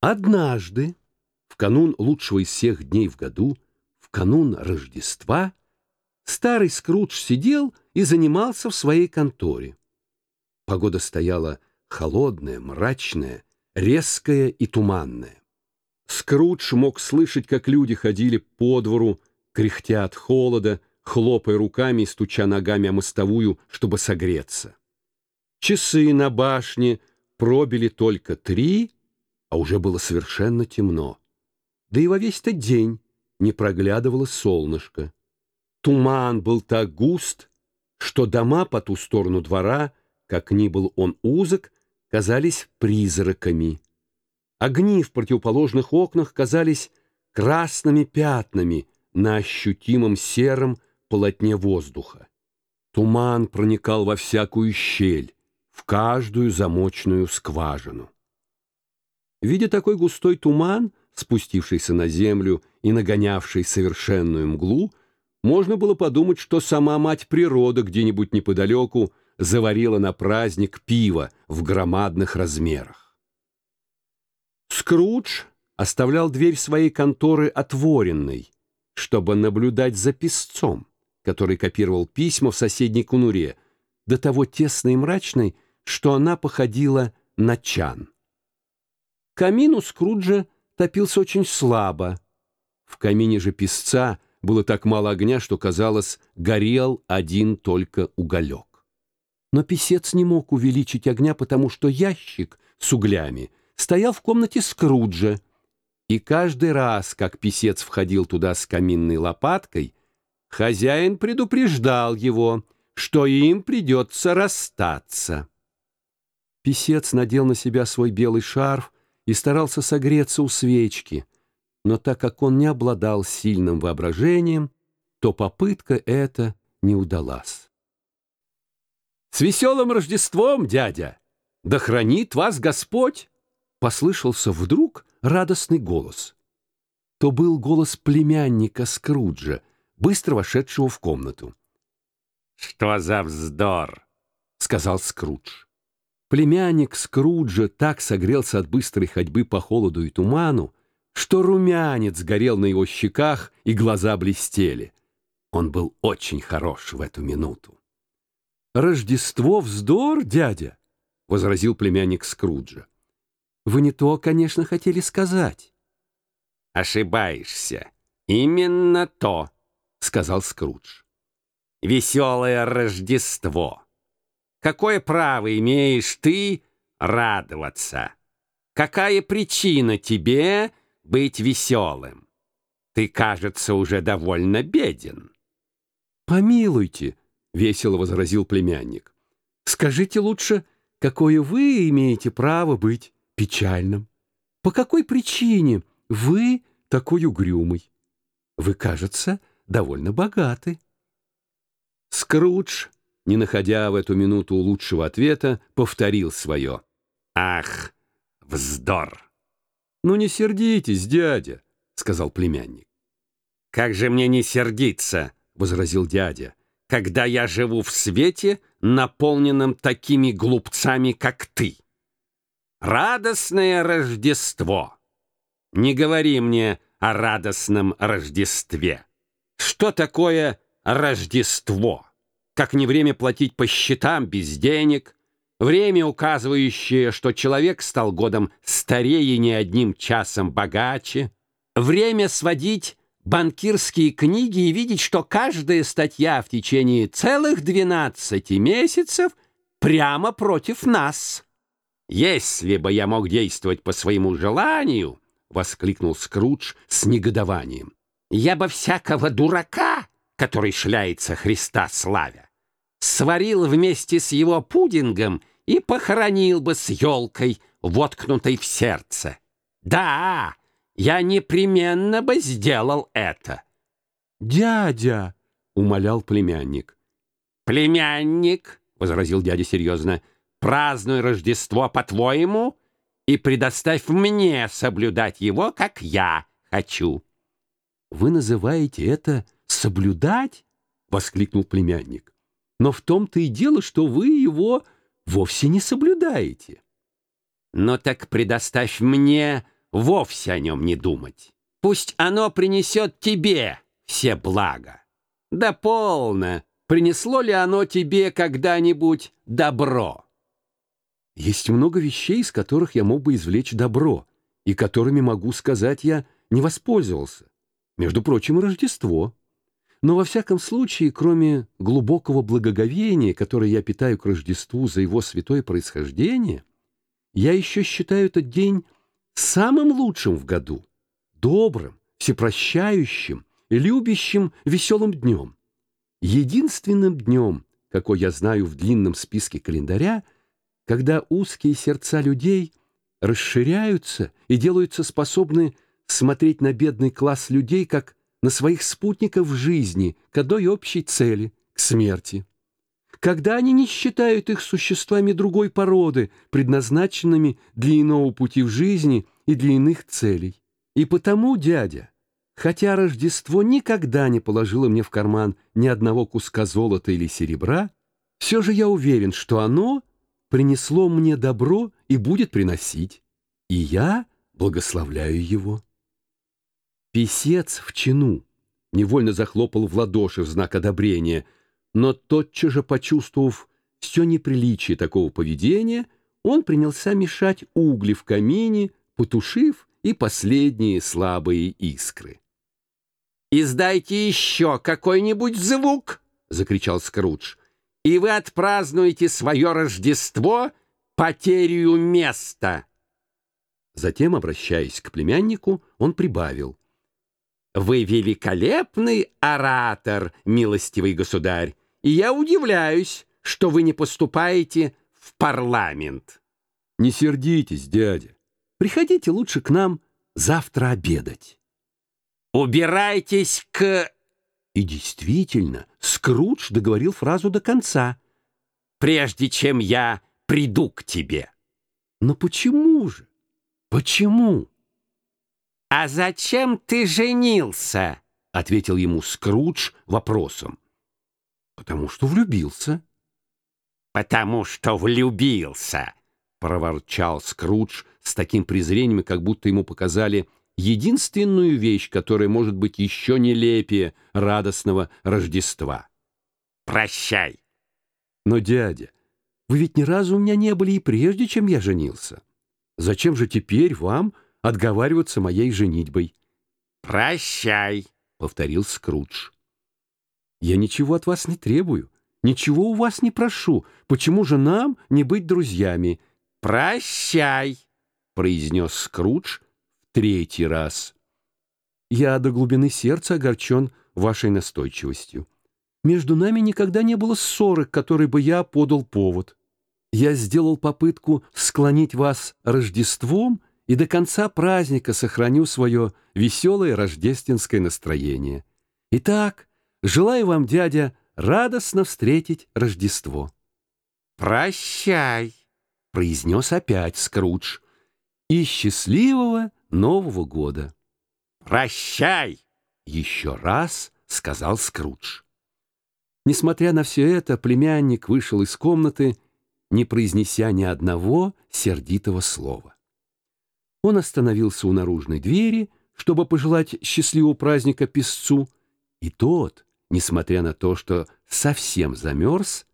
Однажды, в канун лучшего из всех дней в году, в канун Рождества, старый Скрудж сидел и занимался в своей конторе. Погода стояла холодная, мрачная, резкая и туманная. Скрудж мог слышать, как люди ходили по двору, кряхтя от холода, хлопая руками и стуча ногами о мостовую, чтобы согреться. Часы на башне пробили только три, а уже было совершенно темно. Да и во весь-то день не проглядывало солнышко. Туман был так густ, что дома по ту сторону двора, как ни был он узок, казались призраками. Огни в противоположных окнах казались красными пятнами на ощутимом сером полотне воздуха. Туман проникал во всякую щель, в каждую замочную скважину. Видя такой густой туман, спустившийся на землю и нагонявший совершенную мглу, можно было подумать, что сама мать природа где-нибудь неподалеку заварила на праздник пиво в громадных размерах. Скрудж оставлял дверь своей конторы отворенной, чтобы наблюдать за писцом, который копировал письма в соседней конуре, до того тесной и мрачной, что она походила на чан. Камин у Скруджа топился очень слабо. В камине же песца было так мало огня, что, казалось, горел один только уголек. Но писец не мог увеличить огня, потому что ящик с углями стоял в комнате Скруджа, и каждый раз, как писец входил туда с каминной лопаткой, хозяин предупреждал его, что им придется расстаться. Писец надел на себя свой белый шарф, и старался согреться у свечки, но так как он не обладал сильным воображением, то попытка эта не удалась. «С веселым Рождеством, дядя! Да хранит вас Господь!» Послышался вдруг радостный голос. То был голос племянника Скруджа, быстро вошедшего в комнату. «Что за вздор!» — сказал Скрудж. Племянник Скруджа так согрелся от быстрой ходьбы по холоду и туману, что румянец горел на его щеках и глаза блестели. Он был очень хорош в эту минуту. «Рождество — вздор, дядя!» — возразил племянник Скруджа. «Вы не то, конечно, хотели сказать». «Ошибаешься. Именно то», — сказал Скрудж. «Веселое Рождество». Какое право имеешь ты радоваться? Какая причина тебе быть веселым? Ты, кажется, уже довольно беден. Помилуйте, — весело возразил племянник. Скажите лучше, какое вы имеете право быть печальным? По какой причине вы такой угрюмый? Вы, кажется, довольно богаты. Скрудж не находя в эту минуту лучшего ответа, повторил свое. «Ах, вздор!» «Ну не сердитесь, дядя», — сказал племянник. «Как же мне не сердиться?» — возразил дядя. «Когда я живу в свете, наполненном такими глупцами, как ты. Радостное Рождество! Не говори мне о радостном Рождестве. Что такое Рождество?» Как не время платить по счетам без денег, время, указывающее, что человек стал годом старее не одним часом богаче, время сводить банкирские книги и видеть, что каждая статья в течение целых 12 месяцев прямо против нас. «Если бы я мог действовать по своему желанию», — воскликнул Скрудж с негодованием, «я бы всякого дурака который шляется Христа славя, сварил вместе с его пудингом и похоронил бы с елкой, воткнутой в сердце. Да, я непременно бы сделал это. «Дядя!» — умолял племянник. «Племянник!» — возразил дядя серьезно. «Празднуй Рождество по-твоему и предоставь мне соблюдать его, как я хочу». «Вы называете это соблюдать?» — воскликнул племянник. «Но в том-то и дело, что вы его вовсе не соблюдаете». «Но так предоставь мне вовсе о нем не думать. Пусть оно принесет тебе все блага. Да полно, принесло ли оно тебе когда-нибудь добро? Есть много вещей, из которых я мог бы извлечь добро, и которыми, могу сказать, я не воспользовался. Между прочим, Рождество. Но во всяком случае, кроме глубокого благоговения, которое я питаю к Рождеству за его святое происхождение, я еще считаю этот день самым лучшим в году, добрым, всепрощающим, любящим, веселым днем. Единственным днем, какой я знаю в длинном списке календаря, когда узкие сердца людей расширяются и делаются способны смотреть на бедный класс людей, как на своих спутников жизни, к одной общей цели — к смерти. Когда они не считают их существами другой породы, предназначенными для иного пути в жизни и для иных целей. И потому, дядя, хотя Рождество никогда не положило мне в карман ни одного куска золота или серебра, все же я уверен, что оно принесло мне добро и будет приносить, и я благословляю его. Песец в чину невольно захлопал в ладоши в знак одобрения, но тотчас же почувствовав все неприличие такого поведения, он принялся мешать угли в камине, потушив и последние слабые искры. «Издайте еще какой-нибудь звук!» — закричал Скрудж. «И вы отпразднуете свое Рождество потерю места!» Затем, обращаясь к племяннику, он прибавил. Вы великолепный оратор, милостивый государь, и я удивляюсь, что вы не поступаете в парламент. Не сердитесь, дядя. Приходите лучше к нам завтра обедать. Убирайтесь к... И действительно, Скрудж договорил фразу до конца. Прежде чем я приду к тебе. Но почему же? Почему? «А зачем ты женился?» — ответил ему Скрудж вопросом. «Потому что влюбился». «Потому что влюбился», — проворчал Скрудж с таким презрением, как будто ему показали единственную вещь, которая может быть еще нелепее радостного Рождества. «Прощай». «Но, дядя, вы ведь ни разу у меня не были и прежде, чем я женился. Зачем же теперь вам отговариваться моей женитьбой. «Прощай», — повторил Скрудж. «Я ничего от вас не требую, ничего у вас не прошу. Почему же нам не быть друзьями?» «Прощай», — произнес Скрудж в третий раз. «Я до глубины сердца огорчен вашей настойчивостью. Между нами никогда не было ссоры, которой бы я подал повод. Я сделал попытку склонить вас Рождеством — и до конца праздника сохраню свое веселое рождественское настроение. Итак, желаю вам, дядя, радостно встретить Рождество. «Прощай», — произнес опять Скрудж, — «и счастливого Нового года». «Прощай», — еще раз сказал Скрудж. Несмотря на все это, племянник вышел из комнаты, не произнеся ни одного сердитого слова. Он остановился у наружной двери, чтобы пожелать счастливого праздника песцу, и тот, несмотря на то, что совсем замерз,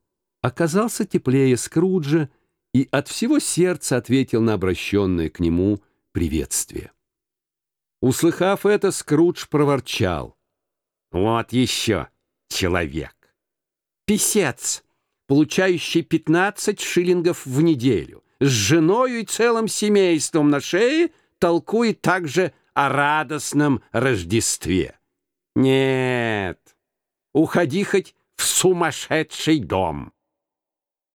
оказался теплее Скруджа и от всего сердца ответил на обращенное к нему приветствие. Услыхав это, Скрудж проворчал. «Вот еще человек! Песец, получающий пятнадцать шиллингов в неделю, с женою и целым семейством на шее толкует также о радостном Рождестве. Нет, уходи хоть в сумасшедший дом.